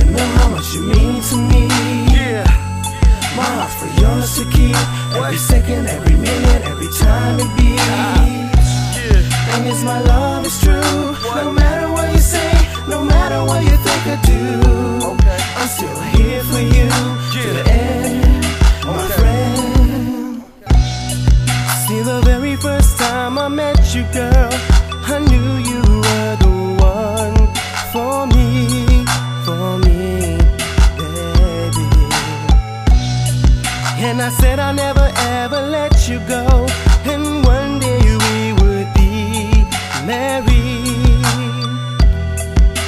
even know how much you mean to me? Yeah. My heart for yours to keep. Every second, every minute, every time it beats. Yeah. And it's my love is true. No matter what you say, no matter what you think I do. Okay. I'm still here for you to the end, my Okay. friend. See, the very first time I met you, girl, I said I'll never ever let you go, and one day we would be married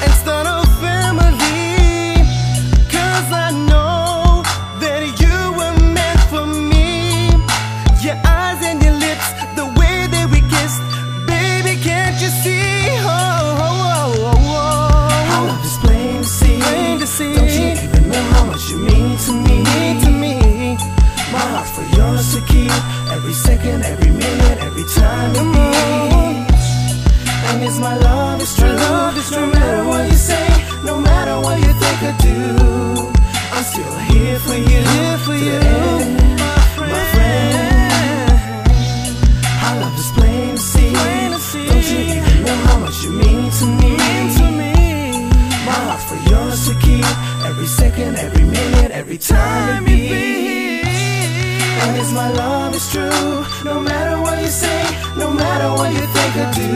and start a family. Cause I know that you were meant for me. Your eyes and your lips, the way that we kissed, baby, can't you see? Oh, oh, oh, oh, oh. Our love is plain to see. Plain to see. Don't you even know how much you mean to me? Yours to keep. Every second, every minute, every time it beats. And it's my love is true. No matter what you say, no matter what you think I do, I'm still here for you. Here for you, end, my friend. Our love is plain to see. Don't you even know how much you mean to me? My heart for yours to keep. Every second, every minute, every time it beats. It's my love is true. No matter what you say, no matter what you think I do,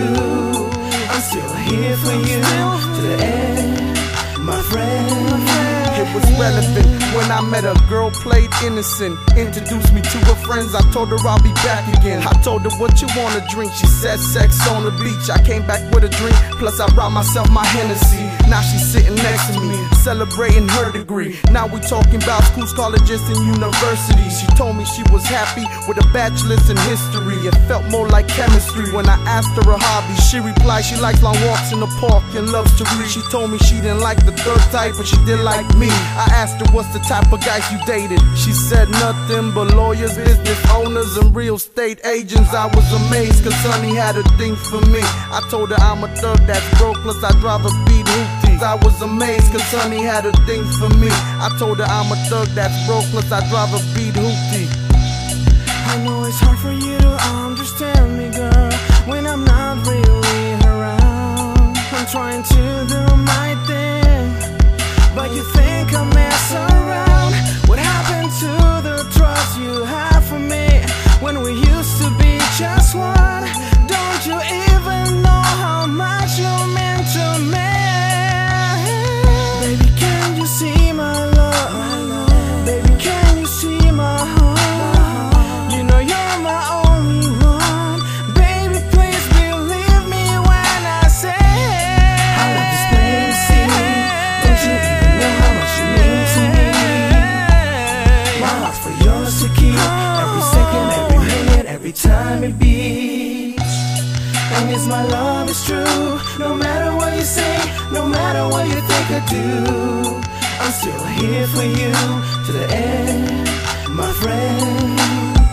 I'm still here for you to the end, was relevant when I met her. Girl played innocent. Introduced me to her friends. I told her I'll be back again. I told her what you wanna drink. She said sex on the beach. I came back with a drink. Plus I brought myself my Hennessy. Now she's sitting next to me, celebrating her degree. Now we talking about schools, colleges, and universities. She told me she was happy with a bachelor's in history. It felt more like chemistry when I asked her a hobby. She replied she likes long walks in the park and loves to read. She told me she didn't like the third type, but she did like me. I asked her what's the type of guys you dated. She said nothing but lawyers, business owners, and real estate agents. I was amazed cause Sonny had a thing for me. I told her I'm a thug that's broke, plus I drive a beat hoopty. I was amazed cause Sonny had a thing for me. I told her I'm a thug that's broke, plus I drive a beat hoopty. You time it. And it's my love is true. No matter what you say, no matter what you think I do, I'm still here for you to the end, my friend.